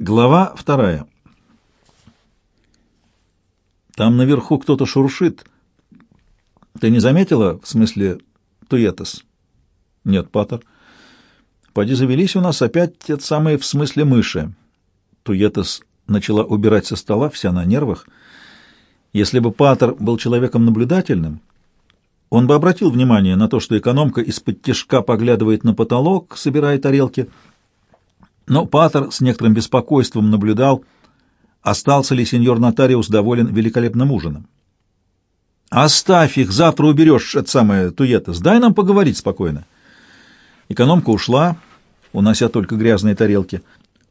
Глава вторая. Там наверху кто-то шуршит. Ты не заметила, в смысле, туетас? Нет, патер. Поди завелись у нас опять те самые, в смысле, мыши. Туетас начала убирать со стола, вся на нервах. Если бы патер был человеком наблюдательным, он бы обратил внимание на то, что экономка из-под тяжка поглядывает на потолок, собирая тарелки — но Патер с некоторым беспокойством наблюдал, остался ли сеньор-нотариус доволен великолепным ужином. «Оставь их, завтра уберешь это самое туетас. Дай нам поговорить спокойно». Экономка ушла, унося только грязные тарелки.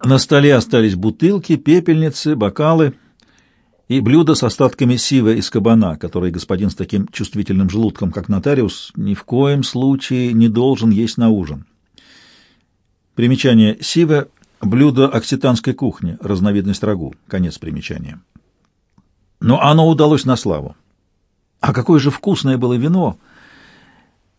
На столе остались бутылки, пепельницы, бокалы и блюда с остатками сива из кабана, который господин с таким чувствительным желудком, как нотариус, ни в коем случае не должен есть на ужин. Примечание сива – блюдо окситанской кухни, разновидность рагу. Конец примечания. Но оно удалось на славу. А какое же вкусное было вино!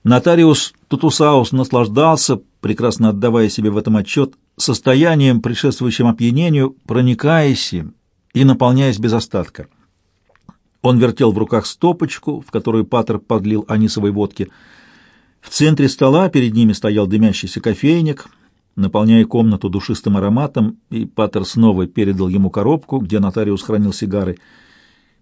Нотариус Тутусаус наслаждался, прекрасно отдавая себе в этом отчет, состоянием, предшествующим опьянению, проникаясь им и наполняясь без остатка. Он вертел в руках стопочку, в которую Паттер подлил анисовой водки. В центре стола перед ними стоял дымящийся кофейник — наполняя комнату душистым ароматом, и Паттер снова передал ему коробку, где нотариус хранил сигары.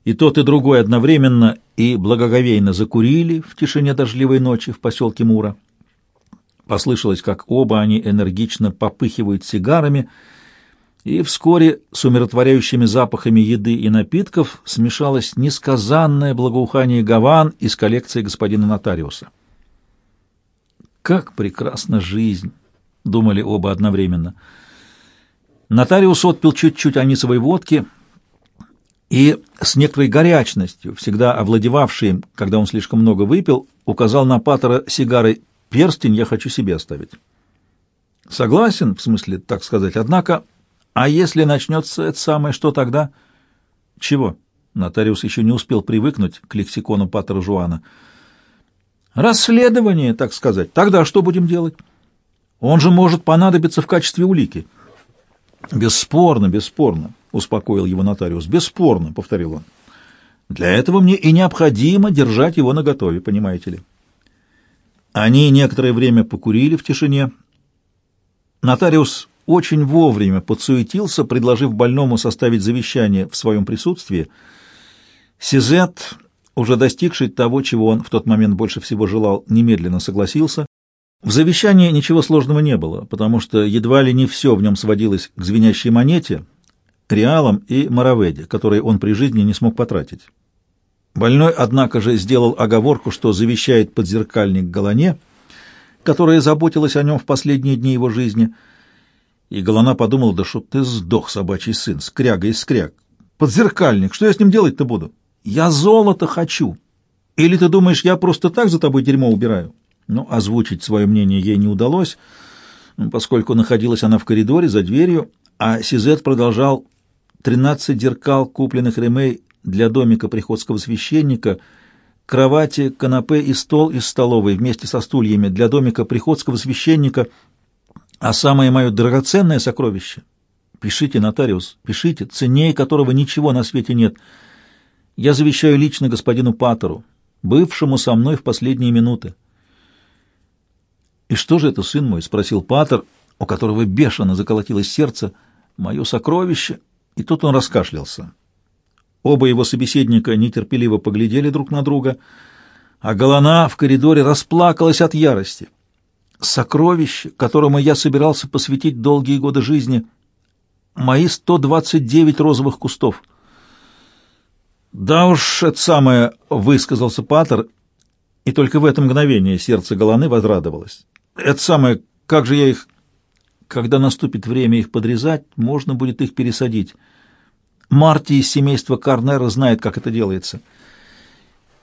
И тот, и другой одновременно и благоговейно закурили в тишине дождливой ночи в поселке Мура. Послышалось, как оба они энергично попыхивают сигарами, и вскоре с умиротворяющими запахами еды и напитков смешалось несказанное благоухание гаван из коллекции господина нотариуса. Как прекрасна жизнь! — думали оба одновременно. Нотариус отпил чуть-чуть анисовой водки и с некоторой горячностью, всегда овладевавшей им, когда он слишком много выпил, указал на Паттера сигарой «Перстень я хочу себе оставить». «Согласен, в смысле, так сказать, однако, а если начнется это самое, что тогда?» «Чего?» Нотариус еще не успел привыкнуть к лексикону Паттера Жуана. «Расследование, так сказать. Тогда что будем делать?» Он же может понадобиться в качестве улики. Бесспорно, бесспорно, успокоил его нотариус. Бесспорно, повторил он. Для этого мне и необходимо держать его наготове, понимаете ли. Они некоторое время покурили в тишине. Нотариус очень вовремя подсуетился, предложив больному составить завещание в своем присутствии. Сизет, уже достигший того, чего он в тот момент больше всего желал, немедленно согласился. В завещании ничего сложного не было, потому что едва ли не все в нем сводилось к звенящей монете, реалам и мараведе, которые он при жизни не смог потратить. Больной, однако же, сделал оговорку, что завещает подзеркальник Галане, которая заботилась о нем в последние дни его жизни, и Галана подумал, да что ты сдох, собачий сын, скряга и скряг. Подзеркальник, что я с ним делать-то буду? Я золото хочу. Или ты думаешь, я просто так за тобой дерьмо убираю? Но озвучить свое мнение ей не удалось, поскольку находилась она в коридоре за дверью, а Сизет продолжал «тринадцать зеркал, купленных Ремей для домика приходского священника», кровати, канапе и стол из столовой вместе со стульями для домика приходского священника, а самое мое драгоценное сокровище — пишите, нотариус, пишите, ценнее которого ничего на свете нет. Я завещаю лично господину Паттеру, бывшему со мной в последние минуты. «И что же это, сын мой?» — спросил Патер, у которого бешено заколотилось сердце. «Мое сокровище!» И тут он раскашлялся. Оба его собеседника нетерпеливо поглядели друг на друга, а Галана в коридоре расплакалась от ярости. «Сокровище, которому я собирался посвятить долгие годы жизни, мои сто двадцать девять розовых кустов». «Да уж, это самое», — высказался Патер, и только в это мгновение сердце Галаны возрадовалось. Это самое, как же я их... Когда наступит время их подрезать, можно будет их пересадить. Марти из семейства Карнера знает, как это делается.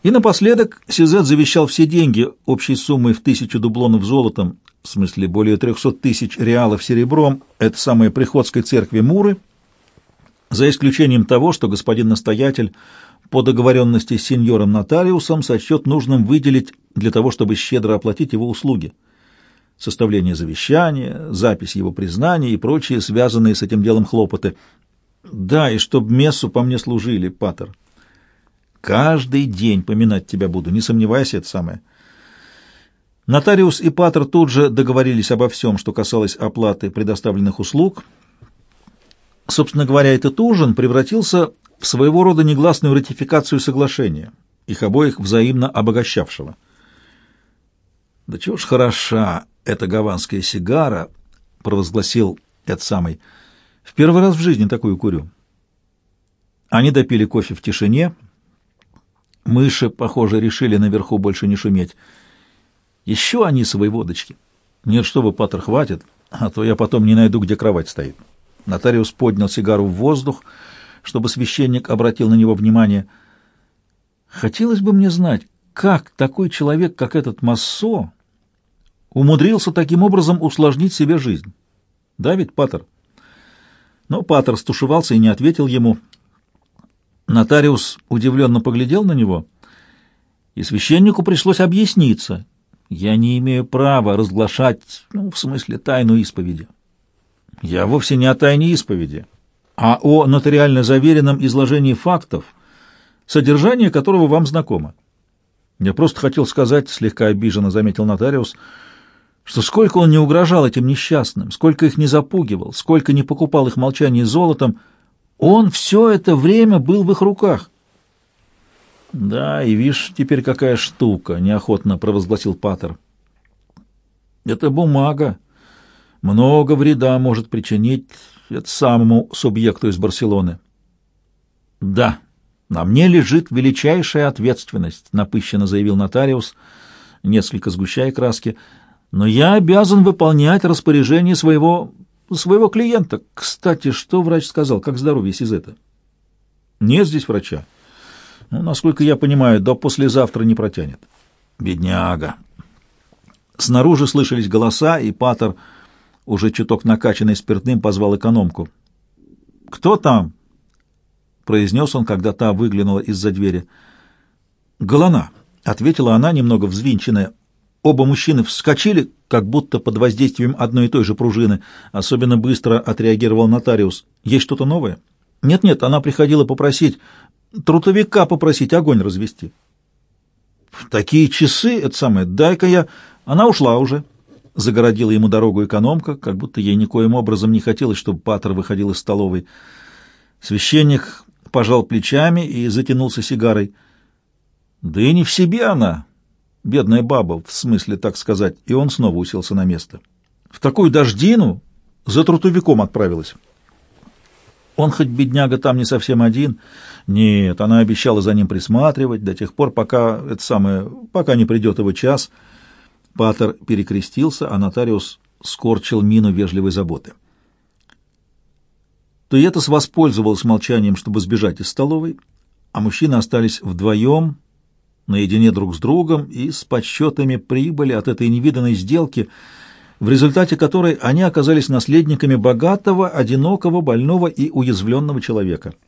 И напоследок Сизет завещал все деньги общей суммой в тысячу дублонов золотом, в смысле более трехсот тысяч реалов серебром, это самой приходской церкви Муры, за исключением того, что господин настоятель по договоренности с сеньором-нотариусом сочтет нужным выделить для того, чтобы щедро оплатить его услуги. Составление завещания, запись его признания и прочие связанные с этим делом хлопоты. Да, и чтоб мессу по мне служили, патер. Каждый день поминать тебя буду, не сомневайся, это самое. Нотариус и патер тут же договорились обо всем, что касалось оплаты предоставленных услуг. Собственно говоря, этот ужин превратился в своего рода негласную ратификацию соглашения, их обоих взаимно обогащавшего. «Да чего ж хороша эта гаванская сигара!» — провозгласил этот самый. «В первый раз в жизни такую курю». Они допили кофе в тишине. Мыши, похоже, решили наверху больше не шуметь. Еще они свои водочки. Нет, что вы, Паттер, хватит, а то я потом не найду, где кровать стоит. Нотариус поднял сигару в воздух, чтобы священник обратил на него внимание. Хотелось бы мне знать, как такой человек, как этот Массо, умудрился таким образом усложнить себе жизнь. Да ведь, Паттер? Но Паттер стушевался и не ответил ему. Нотариус удивленно поглядел на него, и священнику пришлось объясниться. «Я не имею права разглашать, ну, в смысле, тайну исповеди». «Я вовсе не о тайне исповеди, а о нотариально заверенном изложении фактов, содержание которого вам знакомо. Я просто хотел сказать, слегка обиженно заметил нотариус, что сколько он не угрожал этим несчастным, сколько их не запугивал, сколько не покупал их молчание золотом, он все это время был в их руках. Да, и видишь, теперь какая штука, неохотно провозгласил Паттер. Это бумага. Много вреда может причинить это самому субъекту из Барселоны. Да, на мне лежит величайшая ответственность, напыщенно заявил нотариус, несколько сгущая краски. Но я обязан выполнять распоряжение своего своего клиента. Кстати, что врач сказал? Как здоровье Сизета? Нет здесь врача. Ну, насколько я понимаю, до послезавтра не протянет. Бедняга. Снаружи слышались голоса, и Паттер уже чуток накачанный спиртным, позвал экономку. «Кто там?» — произнес он, когда та выглянула из-за двери. «Голона», — ответила она, немного взвинченная. Оба мужчины вскочили, как будто под воздействием одной и той же пружины. Особенно быстро отреагировал нотариус. «Есть что-то новое?» «Нет-нет, она приходила попросить, трутовика попросить огонь развести». «В такие часы, это самое, дай-ка я...» Она ушла уже загородила ему дорогу экономка, как будто ей никоим образом не хотелось, чтобы Паттер выходил из столовой. Священник пожал плечами и затянулся сигарой. «Да и не в себе она, бедная баба, в смысле, так сказать». И он снова уселся на место. «В такую дождину за трутовиком отправилась». Он хоть бедняга там не совсем один. Нет, она обещала за ним присматривать до тех пор, пока это самое, пока не придет его час — Патер перекрестился, а нотариус скорчил мину вежливой заботы. Туетас воспользовалась молчанием, чтобы сбежать из столовой, а мужчины остались вдвоем, наедине друг с другом и с подсчетами прибыли от этой невиданной сделки, в результате которой они оказались наследниками богатого, одинокого, больного и уязвленного человека.